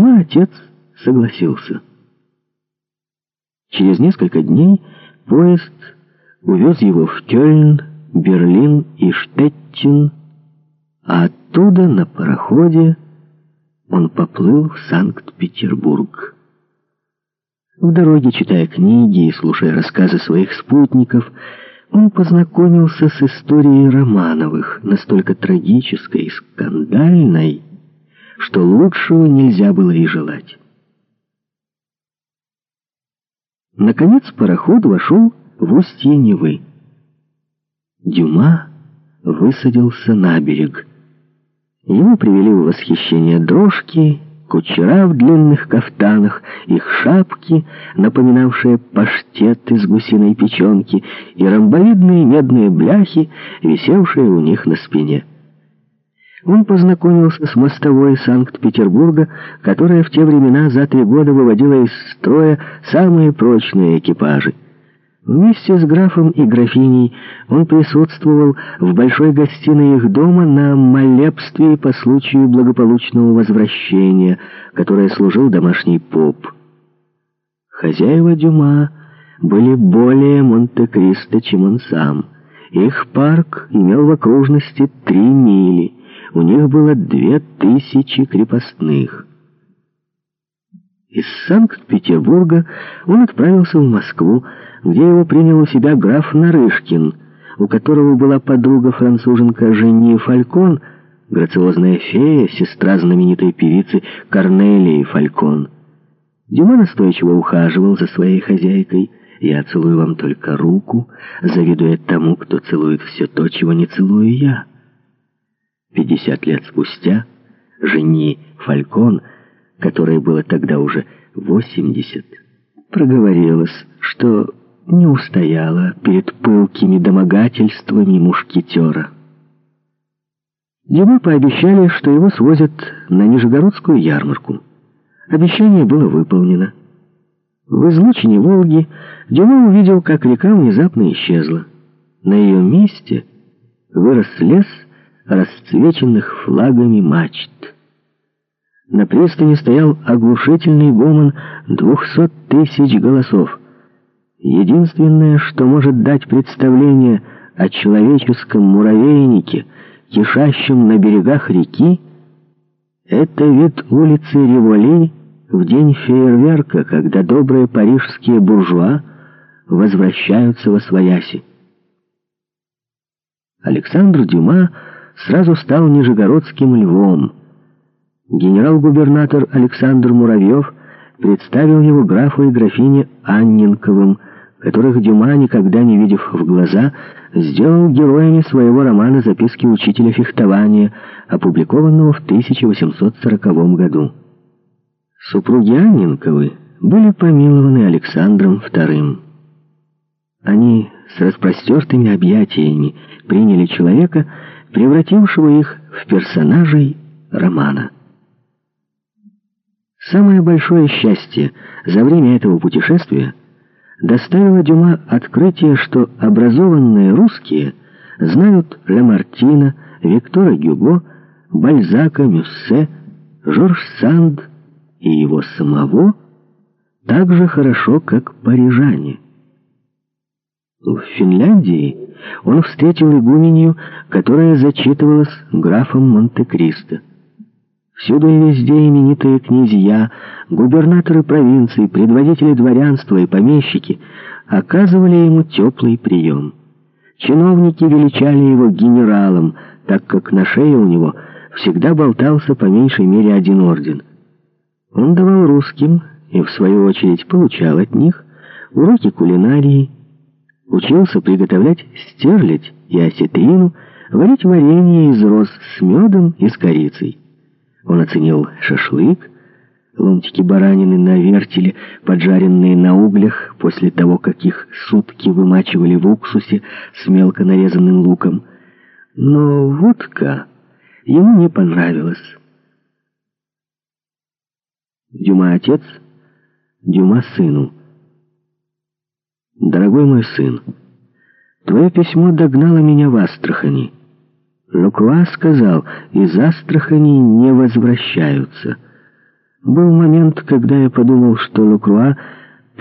Дюма отец согласился. Через несколько дней поезд увез его в Кёльн, Берлин и Штеттин, а оттуда на пароходе он поплыл в Санкт-Петербург. В дороге, читая книги и слушая рассказы своих спутников, он познакомился с историей Романовых, настолько трагической и скандальной, что лучшего нельзя было и желать. Наконец пароход вошел в устье Невы. Дюма высадился на берег. Ему привели в восхищение дрожки, кучера в длинных кафтанах, их шапки, напоминавшие паштет из гусиной печенки, и ромбовидные медные бляхи, висевшие у них на спине. Он познакомился с мостовой Санкт-Петербурга, которая в те времена за три года выводила из строя самые прочные экипажи. Вместе с графом и графиней он присутствовал в большой гостиной их дома на молебстве по случаю благополучного возвращения, которое служил домашний поп. Хозяева Дюма были более Монте-Кристо, чем он сам. Их парк имел в окружности три мили — у них было две тысячи крепостных. Из Санкт-Петербурга он отправился в Москву, где его принял у себя граф Нарышкин, у которого была подруга-француженка Жени Фалькон, грациозная фея, сестра знаменитой певицы Корнелии Фалькон. Дюма настойчиво ухаживал за своей хозяйкой. «Я целую вам только руку, завидуя тому, кто целует все то, чего не целую я». Пятьдесят лет спустя жени Фалькон, которой было тогда уже восемьдесят, проговорилась, что не устояла перед пылкими домогательствами мушкетера. Ему пообещали, что его свозят на Нижегородскую ярмарку. Обещание было выполнено. В излучине Волги Дюма увидел, как река внезапно исчезла. На ее месте вырос лес расцвеченных флагами мачт. На пристани стоял оглушительный гомон двухсот тысяч голосов. Единственное, что может дать представление о человеческом муравейнике, кишащем на берегах реки, это вид улицы Револи в день фейерверка, когда добрые парижские буржуа возвращаются во свояси. Александр Дюма сразу стал нижегородским львом. Генерал-губернатор Александр Муравьев представил его графу и графине Анненковым, которых Дюма, никогда не видев в глаза, сделал героями своего романа «Записки учителя фехтования», опубликованного в 1840 году. Супруги Анненковы были помилованы Александром II. Они с распростертыми объятиями приняли человека, превратившего их в персонажей романа. Самое большое счастье за время этого путешествия доставило Дюма открытие, что образованные русские знают Лемартина, Виктора Гюго, Бальзака, Мюссе, Жорж Санд и его самого так же хорошо, как парижане. В Финляндии он встретил игуменью, которая зачитывалась графом Монте-Кристо. Всюду и везде именитые князья, губернаторы провинций, предводители дворянства и помещики оказывали ему теплый прием. Чиновники величали его генералом, так как на шее у него всегда болтался по меньшей мере один орден. Он давал русским и, в свою очередь, получал от них уроки кулинарии, Учился приготовлять стерлядь и осетрину, варить варенье из роз с медом и с корицей. Он оценил шашлык, ломтики баранины на вертеле, поджаренные на углях после того, как их сутки вымачивали в уксусе с мелко нарезанным луком. Но водка ему не понравилась. Дюма отец, Дюма сыну. «Дорогой мой сын, твое письмо догнало меня в Астрахани. Луква сказал, из Астрахани не возвращаются. Был момент, когда я подумал, что Лукруа